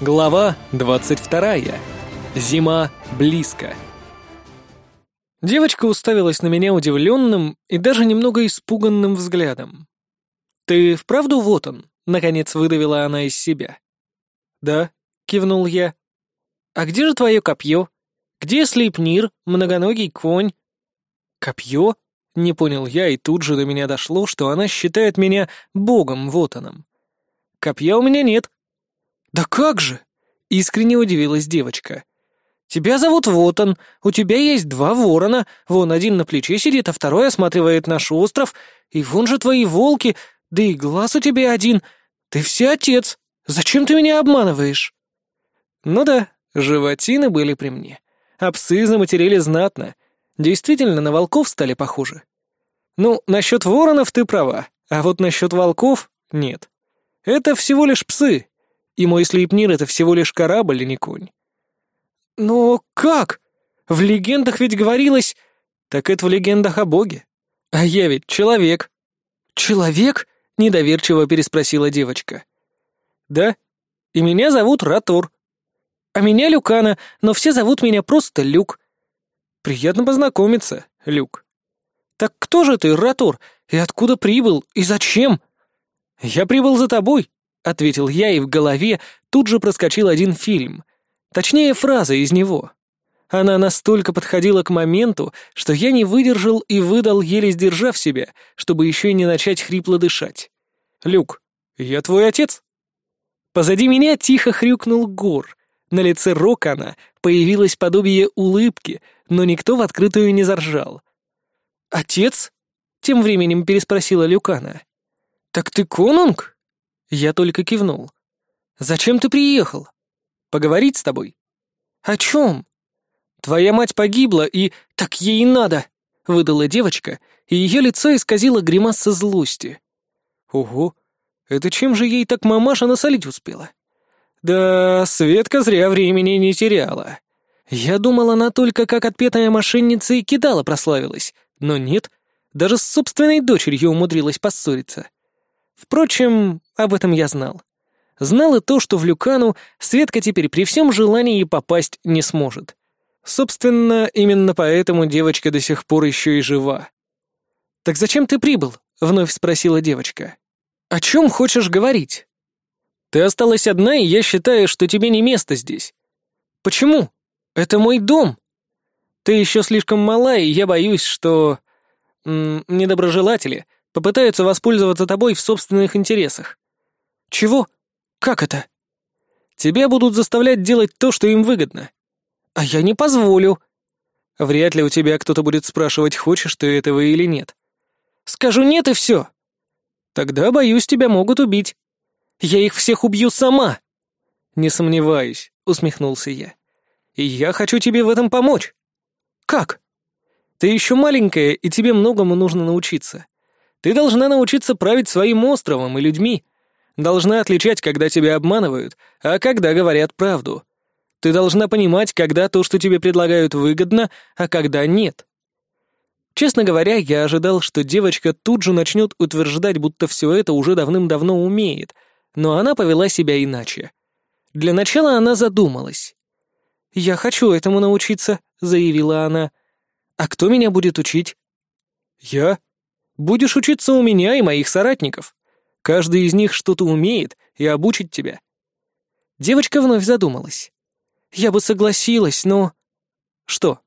Глава 22. Зима близко. Девочка уставилась на меня удивленным и даже немного испуганным взглядом. «Ты вправду вот он?» — наконец выдавила она из себя. «Да», — кивнул я. «А где же твое копье? Где слепнир, многоногий конь?» «Копье?» — не понял я, и тут же до меня дошло, что она считает меня богом Вотаном. «Копья у меня нет», «Да как же!» — искренне удивилась девочка. «Тебя зовут Вотон, у тебя есть два ворона, вон один на плече сидит, а второй осматривает наш остров, и вон же твои волки, да и глаз у тебя один. Ты все отец, зачем ты меня обманываешь?» Ну да, животины были при мне. А псы заматерели знатно. Действительно, на волков стали похожи. Ну, насчет воронов ты права, а вот насчет волков — нет. Это всего лишь псы и мой слейпнир — это всего лишь корабль, а не конь». «Но как? В легендах ведь говорилось...» «Так это в легендах о боге. А я ведь человек». «Человек?» — недоверчиво переспросила девочка. «Да. И меня зовут Ратор. А меня Люкана, но все зовут меня просто Люк. Приятно познакомиться, Люк». «Так кто же ты, Ратор, и откуда прибыл, и зачем?» «Я прибыл за тобой», ответил я, и в голове тут же проскочил один фильм. Точнее, фраза из него. Она настолько подходила к моменту, что я не выдержал и выдал, еле сдержав себя, чтобы еще и не начать хрипло дышать. «Люк, я твой отец?» Позади меня тихо хрюкнул Гор. На лице Рокана появилось подобие улыбки, но никто в открытую не заржал. «Отец?» — тем временем переспросила Люкана. «Так ты конунг?» Я только кивнул. «Зачем ты приехал? Поговорить с тобой?» «О чем?» «Твоя мать погибла, и так ей и надо!» — выдала девочка, и ее лицо исказило гримаса злости. «Ого! Это чем же ей так мамаша насолить успела?» «Да, Светка зря времени не теряла. Я думал, она только как отпетая мошенница и кидала прославилась, но нет, даже с собственной дочерью умудрилась поссориться. Впрочем, об этом я знал. Знал и то, что в Люкану Светка теперь при всем желании попасть не сможет. Собственно, именно поэтому девочка до сих пор еще и жива. «Так зачем ты прибыл?» — вновь спросила девочка. «О чем хочешь говорить?» «Ты осталась одна, и я считаю, что тебе не место здесь». «Почему? Это мой дом!» «Ты еще слишком мала, и я боюсь, что...» «Недоброжелатели попытаются воспользоваться тобой в собственных интересах. «Чего? Как это?» «Тебя будут заставлять делать то, что им выгодно». «А я не позволю». «Вряд ли у тебя кто-то будет спрашивать, хочешь ты этого или нет». «Скажу нет и все». «Тогда, боюсь, тебя могут убить». «Я их всех убью сама». «Не сомневаюсь», — усмехнулся я. «И я хочу тебе в этом помочь». «Как?» «Ты еще маленькая, и тебе многому нужно научиться. Ты должна научиться править своим островом и людьми, должна отличать, когда тебя обманывают, а когда говорят правду. Ты должна понимать, когда то, что тебе предлагают, выгодно, а когда нет. Честно говоря, я ожидал, что девочка тут же начнет утверждать, будто все это уже давным-давно умеет, но она повела себя иначе. Для начала она задумалась. «Я хочу этому научиться», — заявила она. «А кто меня будет учить?» «Я. Будешь учиться у меня и моих соратников. Каждый из них что-то умеет и обучит тебя». Девочка вновь задумалась. «Я бы согласилась, но...» «Что?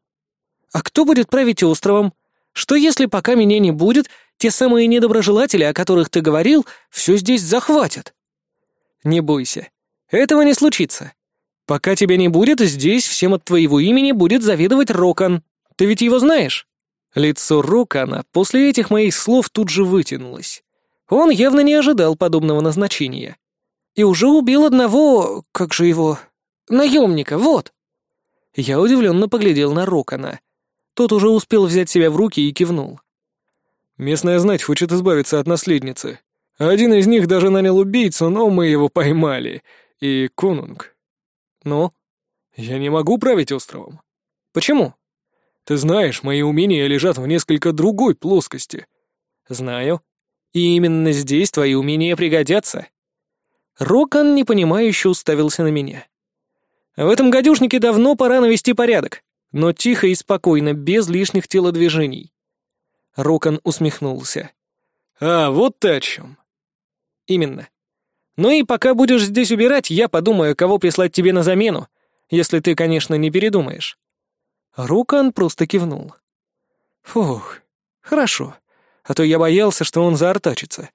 А кто будет править островом? Что если, пока меня не будет, те самые недоброжелатели, о которых ты говорил, все здесь захватят?» «Не бойся. Этого не случится. Пока тебя не будет, здесь всем от твоего имени будет заведовать Рокон. Ты ведь его знаешь?» Лицо Рокана после этих моих слов тут же вытянулось. Он явно не ожидал подобного назначения. И уже убил одного, как же его, наемника, вот. Я удивленно поглядел на Рокона. Тот уже успел взять себя в руки и кивнул. Местная знать хочет избавиться от наследницы. Один из них даже нанял убийцу, но мы его поймали. И Конунг. Но я не могу править островом. Почему? Ты знаешь, мои умения лежат в несколько другой плоскости. Знаю, и именно здесь твои умения пригодятся. Рокан непонимающе уставился на меня. В этом гадюшнике давно пора навести порядок, но тихо и спокойно, без лишних телодвижений. Рокан усмехнулся. «А, вот ты о чем». «Именно. Ну и пока будешь здесь убирать, я подумаю, кого прислать тебе на замену, если ты, конечно, не передумаешь». Рокон просто кивнул. «Фух, хорошо» а то я боялся, что он заортачится.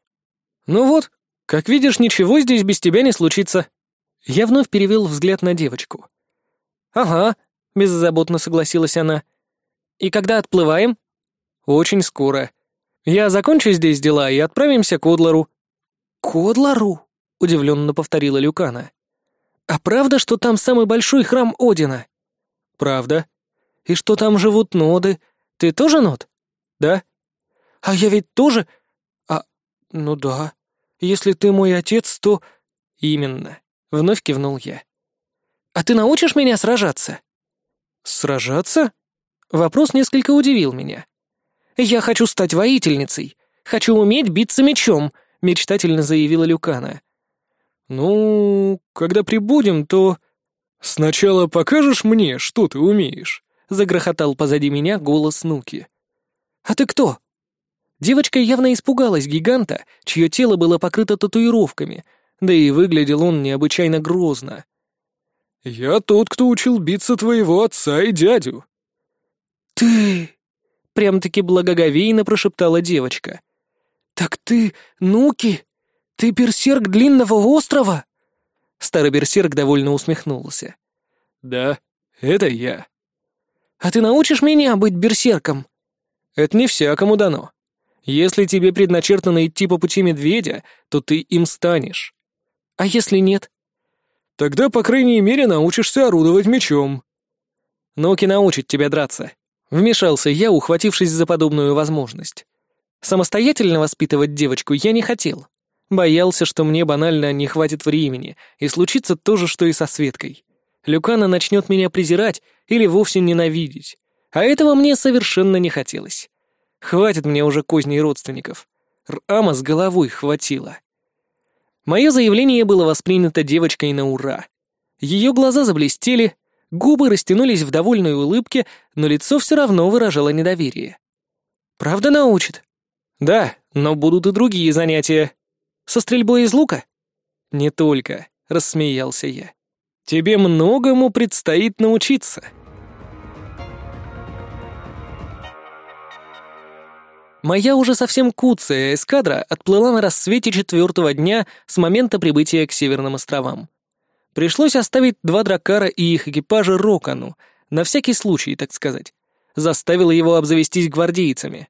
Ну вот, как видишь, ничего здесь без тебя не случится. Я вновь перевел взгляд на девочку. Ага, беззаботно согласилась она. И когда отплываем? Очень скоро. Я закончу здесь дела и отправимся к Одлару. К Одлару? удивленно повторила Люкана. А правда, что там самый большой храм Одина? Правда. И что там живут ноды? Ты тоже нот? Да? А я ведь тоже... А... ну да. Если ты мой отец, то... Именно. Вновь кивнул я. А ты научишь меня сражаться? Сражаться? Вопрос несколько удивил меня. Я хочу стать воительницей. Хочу уметь биться мечом, мечтательно заявила Люкана. Ну, когда прибудем, то... «Сначала покажешь мне, что ты умеешь?» — загрохотал позади меня голос Нуки. «А ты кто?» Девочка явно испугалась гиганта, чье тело было покрыто татуировками, да и выглядел он необычайно грозно. «Я тот, кто учил биться твоего отца и дядю». «Ты...» — прям-таки благоговейно прошептала девочка. «Так ты, Нуки, ты берсерк Длинного острова?» Старый берсерк довольно усмехнулся. «Да, это я». «А ты научишь меня быть берсерком?» «Это не всякому дано», если тебе предначертано идти по пути медведя, то ты им станешь. А если нет? Тогда, по крайней мере, научишься орудовать мечом. Ноки научит тебя драться. Вмешался я, ухватившись за подобную возможность. Самостоятельно воспитывать девочку я не хотел. Боялся, что мне банально не хватит времени, и случится то же, что и со Светкой. Люкана начнет меня презирать или вовсе ненавидеть. А этого мне совершенно не хотелось. Хватит мне уже козней родственников. Рама с головой хватило. Мое заявление было воспринято девочкой на ура. Ее глаза заблестели, губы растянулись в довольной улыбке, но лицо все равно выражало недоверие. «Правда научит?» «Да, но будут и другие занятия. Со стрельбой из лука?» «Не только», — рассмеялся я. «Тебе многому предстоит научиться». Моя уже совсем куцая эскадра отплыла на рассвете четвертого дня с момента прибытия к Северным островам. Пришлось оставить два дракара и их экипажа Рокану, на всякий случай, так сказать. Заставила его обзавестись гвардейцами.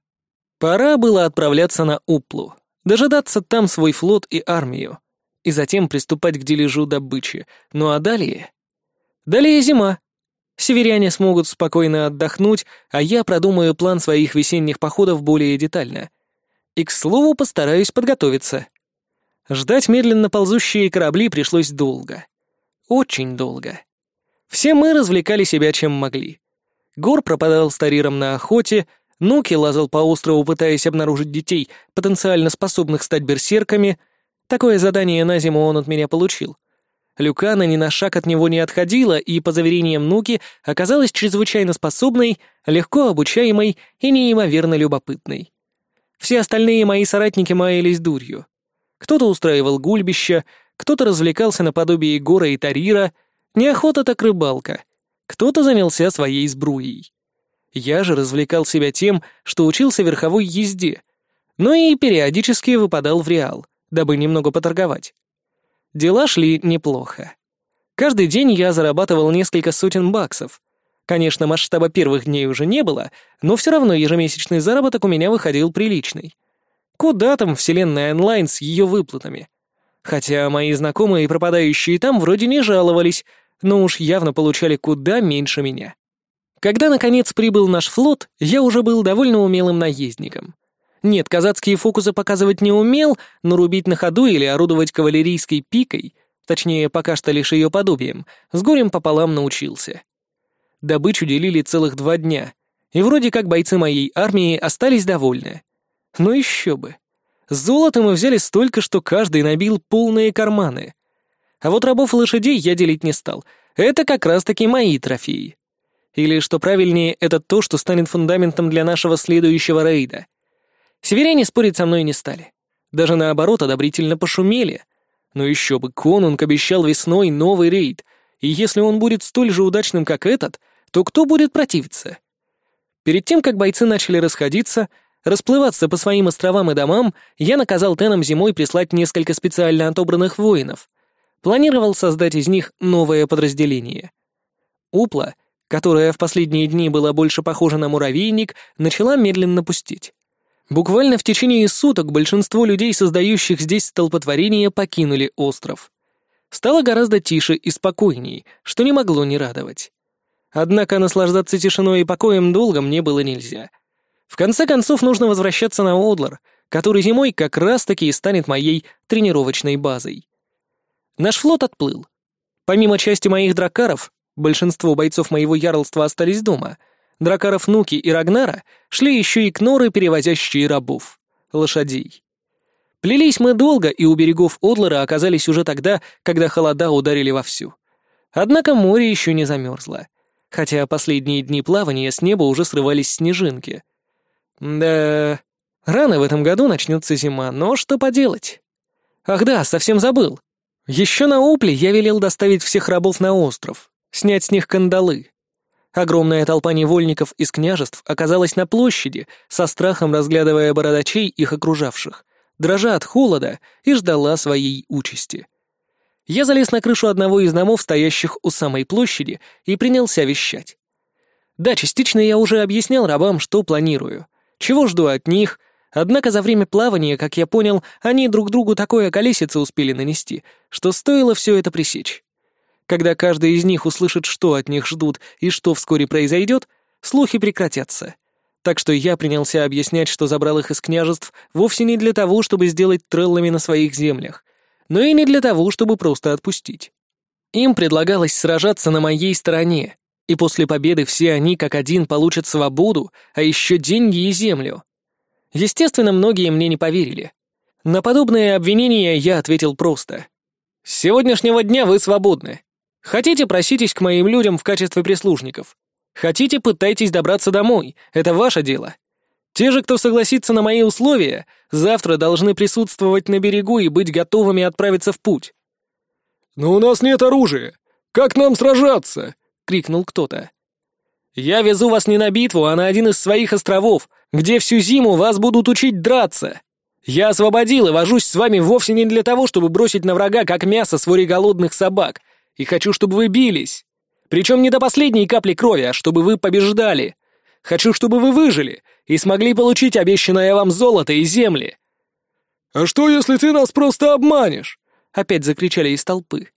Пора было отправляться на Уплу, дожидаться там свой флот и армию, и затем приступать к дележу добычи. Ну а далее... Далее зима, Северяне смогут спокойно отдохнуть, а я продумаю план своих весенних походов более детально. И, к слову, постараюсь подготовиться. Ждать медленно ползущие корабли пришлось долго. Очень долго. Все мы развлекали себя чем могли. Гор пропадал с Тариром на охоте, Нуки лазал по острову, пытаясь обнаружить детей, потенциально способных стать берсерками. Такое задание на зиму он от меня получил. Люкана ни на шаг от него не отходила и, по заверениям Нуки, оказалась чрезвычайно способной, легко обучаемой и неимоверно любопытной. Все остальные мои соратники маялись дурью. Кто-то устраивал гульбища, кто-то развлекался наподобие Гора и Тарира, неохота так рыбалка, кто-то занялся своей сбруей. Я же развлекал себя тем, что учился верховой езде, но и периодически выпадал в реал, дабы немного поторговать. Дела шли неплохо. Каждый день я зарабатывал несколько сотен баксов. Конечно, масштаба первых дней уже не было, но все равно ежемесячный заработок у меня выходил приличный. Куда там вселенная онлайн с ее выплатами? Хотя мои знакомые, пропадающие там, вроде не жаловались, но уж явно получали куда меньше меня. Когда, наконец, прибыл наш флот, я уже был довольно умелым наездником. Нет, казацкие фокусы показывать не умел, но рубить на ходу или орудовать кавалерийской пикой, точнее, пока что лишь ее подобием, с горем пополам научился. Добычу делили целых два дня, и вроде как бойцы моей армии остались довольны. Но еще бы. Золото мы взяли столько, что каждый набил полные карманы. А вот рабов лошадей я делить не стал. Это как раз-таки мои трофеи. Или, что правильнее, это то, что станет фундаментом для нашего следующего рейда — Северяне спорить со мной не стали. Даже наоборот, одобрительно пошумели. Но еще бы, Конунг обещал весной новый рейд, и если он будет столь же удачным, как этот, то кто будет противиться? Перед тем, как бойцы начали расходиться, расплываться по своим островам и домам, я наказал Тенам зимой прислать несколько специально отобранных воинов. Планировал создать из них новое подразделение. Упла, которая в последние дни была больше похожа на муравейник, начала медленно пустить. Буквально в течение суток большинство людей, создающих здесь столпотворение, покинули остров. Стало гораздо тише и спокойней, что не могло не радовать. Однако наслаждаться тишиной и покоем долго мне было нельзя. В конце концов, нужно возвращаться на Одлар, который зимой как раз-таки и станет моей тренировочной базой. Наш флот отплыл. Помимо части моих дракаров, большинство бойцов моего ярлства остались дома — Дракаров Нуки и Рагнара шли еще и к Норы, перевозящие рабов, лошадей. Плелись мы долго, и у берегов Одлера оказались уже тогда, когда холода ударили вовсю. Однако море еще не замерзло, хотя последние дни плавания с неба уже срывались снежинки. Да, рано в этом году начнется зима, но что поделать? Ах да, совсем забыл. Еще на Упле я велел доставить всех рабов на остров, снять с них кандалы. Огромная толпа невольников из княжеств оказалась на площади, со страхом разглядывая бородачей, их окружавших, дрожа от холода и ждала своей участи. Я залез на крышу одного из домов, стоящих у самой площади, и принялся вещать. Да, частично я уже объяснял рабам, что планирую, чего жду от них, однако за время плавания, как я понял, они друг другу такое колесице успели нанести, что стоило все это пресечь. Когда каждый из них услышит, что от них ждут и что вскоре произойдет, слухи прекратятся. Так что я принялся объяснять, что забрал их из княжеств вовсе не для того, чтобы сделать треллами на своих землях, но и не для того, чтобы просто отпустить. Им предлагалось сражаться на моей стороне, и после победы все они как один получат свободу, а еще деньги и землю. Естественно, многие мне не поверили. На подобные обвинения я ответил просто. «С сегодняшнего дня вы свободны. Хотите, проситесь к моим людям в качестве прислужников. Хотите, пытайтесь добраться домой. Это ваше дело. Те же, кто согласится на мои условия, завтра должны присутствовать на берегу и быть готовыми отправиться в путь». «Но у нас нет оружия. Как нам сражаться?» — крикнул кто-то. «Я везу вас не на битву, а на один из своих островов, где всю зиму вас будут учить драться. Я освободил и вожусь с вами вовсе не для того, чтобы бросить на врага как мясо своре голодных собак, и хочу, чтобы вы бились. Причем не до последней капли крови, а чтобы вы побеждали. Хочу, чтобы вы выжили и смогли получить обещанное вам золото и земли». «А что, если ты нас просто обманешь?» — опять закричали из толпы.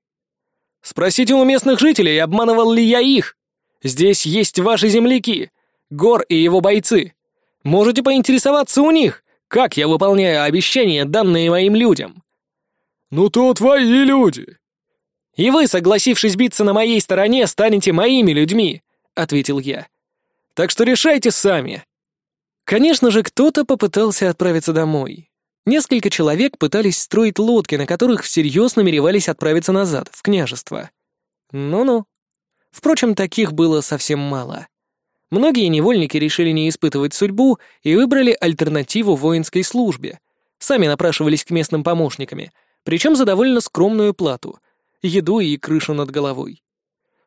«Спросите у местных жителей, обманывал ли я их. Здесь есть ваши земляки, Гор и его бойцы. Можете поинтересоваться у них, как я выполняю обещания, данные моим людям». «Ну то твои люди», «И вы, согласившись биться на моей стороне, станете моими людьми», — ответил я. «Так что решайте сами». Конечно же, кто-то попытался отправиться домой. Несколько человек пытались строить лодки, на которых всерьез намеревались отправиться назад, в княжество. Ну-ну. Впрочем, таких было совсем мало. Многие невольники решили не испытывать судьбу и выбрали альтернативу воинской службе. Сами напрашивались к местным помощниками, причем за довольно скромную плату, еду и крышу над головой.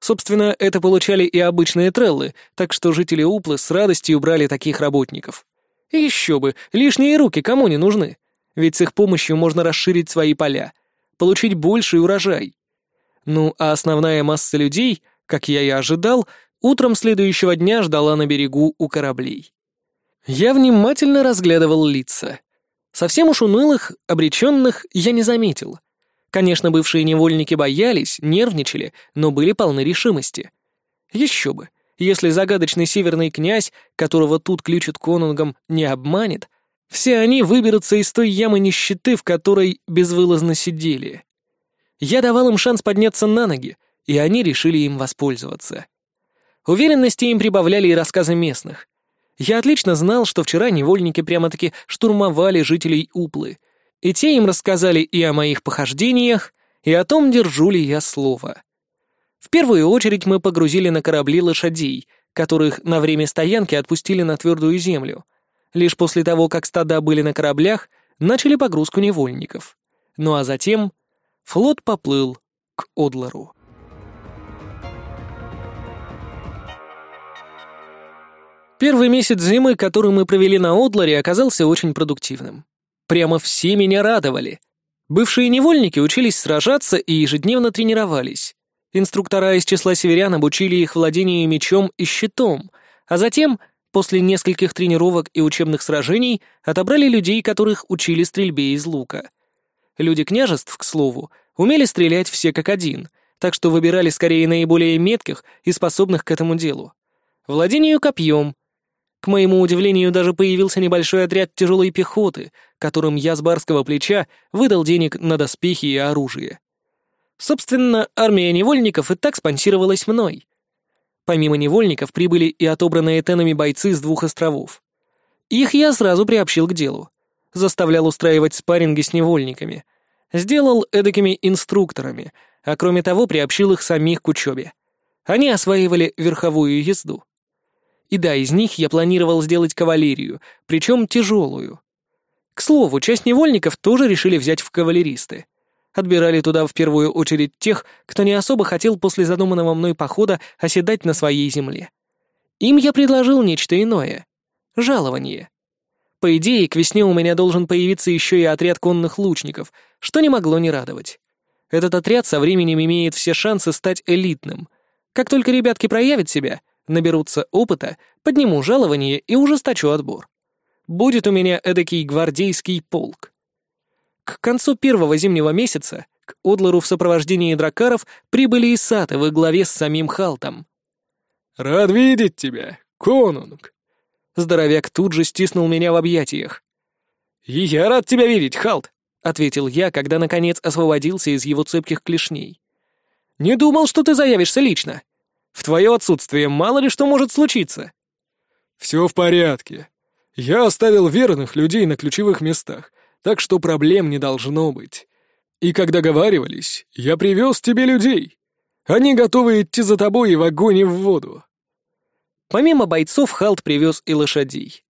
Собственно, это получали и обычные треллы, так что жители Уплы с радостью брали таких работников. Еще бы, лишние руки кому не нужны? Ведь с их помощью можно расширить свои поля, получить больший урожай. Ну, а основная масса людей, как я и ожидал, утром следующего дня ждала на берегу у кораблей. Я внимательно разглядывал лица. Совсем уж унылых, обреченных я не заметил — Конечно, бывшие невольники боялись, нервничали, но были полны решимости. Еще бы, если загадочный северный князь, которого тут ключит конунгом, не обманет, все они выберутся из той ямы нищеты, в которой безвылазно сидели. Я давал им шанс подняться на ноги, и они решили им воспользоваться. Уверенности им прибавляли и рассказы местных. Я отлично знал, что вчера невольники прямо-таки штурмовали жителей Уплы — и те им рассказали и о моих похождениях, и о том, держу ли я слово. В первую очередь мы погрузили на корабли лошадей, которых на время стоянки отпустили на твердую землю. Лишь после того, как стада были на кораблях, начали погрузку невольников. Ну а затем флот поплыл к Одлару. Первый месяц зимы, который мы провели на Одларе, оказался очень продуктивным. Прямо все меня радовали. Бывшие невольники учились сражаться и ежедневно тренировались. Инструктора из числа северян обучили их владению мечом и щитом, а затем, после нескольких тренировок и учебных сражений, отобрали людей, которых учили стрельбе из лука. Люди княжеств, к слову, умели стрелять все как один, так что выбирали скорее наиболее метких и способных к этому делу. Владению копьем, к моему удивлению, даже появился небольшой отряд тяжелой пехоты, которым я с барского плеча выдал денег на доспехи и оружие. Собственно, армия невольников и так спонсировалась мной. Помимо невольников прибыли и отобранные тенами бойцы с двух островов. Их я сразу приобщил к делу. Заставлял устраивать спарринги с невольниками. Сделал эдакими инструкторами, а кроме того приобщил их самих к учебе. Они осваивали верховую езду. И да, из них я планировал сделать кавалерию, причем тяжелую. К слову, часть невольников тоже решили взять в кавалеристы. Отбирали туда в первую очередь тех, кто не особо хотел после задуманного мной похода оседать на своей земле. Им я предложил нечто иное — жалование. По идее, к весне у меня должен появиться еще и отряд конных лучников, что не могло не радовать. Этот отряд со временем имеет все шансы стать элитным. Как только ребятки проявят себя, наберутся опыта, подниму жалование и ужесточу отбор. Будет у меня эдакий гвардейский полк. К концу первого зимнего месяца к Одлару в сопровождении дракаров прибыли Исаты во главе с самим Халтом. «Рад видеть тебя, конунг!» Здоровяк тут же стиснул меня в объятиях. «И я рад тебя видеть, Халт!» — ответил я, когда, наконец, освободился из его цепких клешней. «Не думал, что ты заявишься лично!» В твое отсутствие мало ли что может случиться». «Все в порядке. Я оставил верных людей на ключевых местах, так что проблем не должно быть. И как договаривались, я привез тебе людей. Они готовы идти за тобой и в огонь и в воду». Помимо бойцов, Халт привез и лошадей.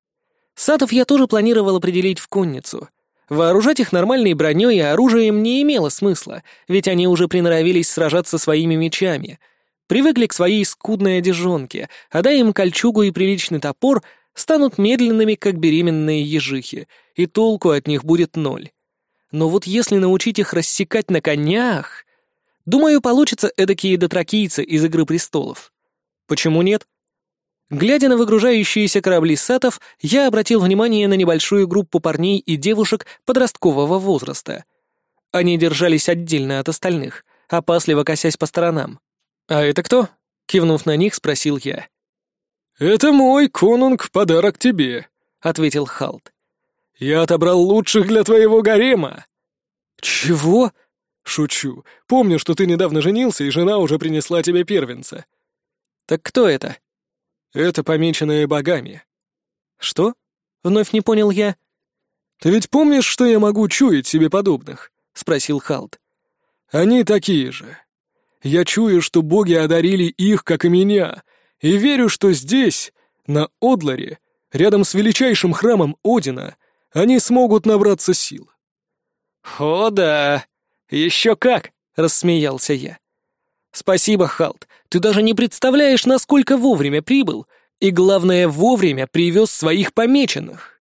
Сатов я тоже планировал определить в конницу. Вооружать их нормальной броней и оружием не имело смысла, ведь они уже приноровились сражаться своими мечами — привыкли к своей скудной одежонке, а дай им кольчугу и приличный топор, станут медленными, как беременные ежихи, и толку от них будет ноль. Но вот если научить их рассекать на конях... Думаю, получится эдакие дотракийцы из «Игры престолов». Почему нет? Глядя на выгружающиеся корабли сатов, я обратил внимание на небольшую группу парней и девушек подросткового возраста. Они держались отдельно от остальных, опасливо косясь по сторонам. «А это кто?» — кивнув на них, спросил я. «Это мой, конунг, подарок тебе», — ответил Халт. «Я отобрал лучших для твоего гарема». «Чего?» «Шучу. Помню, что ты недавно женился, и жена уже принесла тебе первенца». «Так кто это?» «Это помеченные богами». «Что?» — вновь не понял я. «Ты ведь помнишь, что я могу чуять себе подобных?» — спросил Халт. «Они такие же». Я чую, что боги одарили их, как и меня, и верю, что здесь, на Одларе, рядом с величайшим храмом Одина, они смогут набраться сил». «О да, еще как!» — рассмеялся я. «Спасибо, Халт, ты даже не представляешь, насколько вовремя прибыл, и, главное, вовремя привез своих помеченных».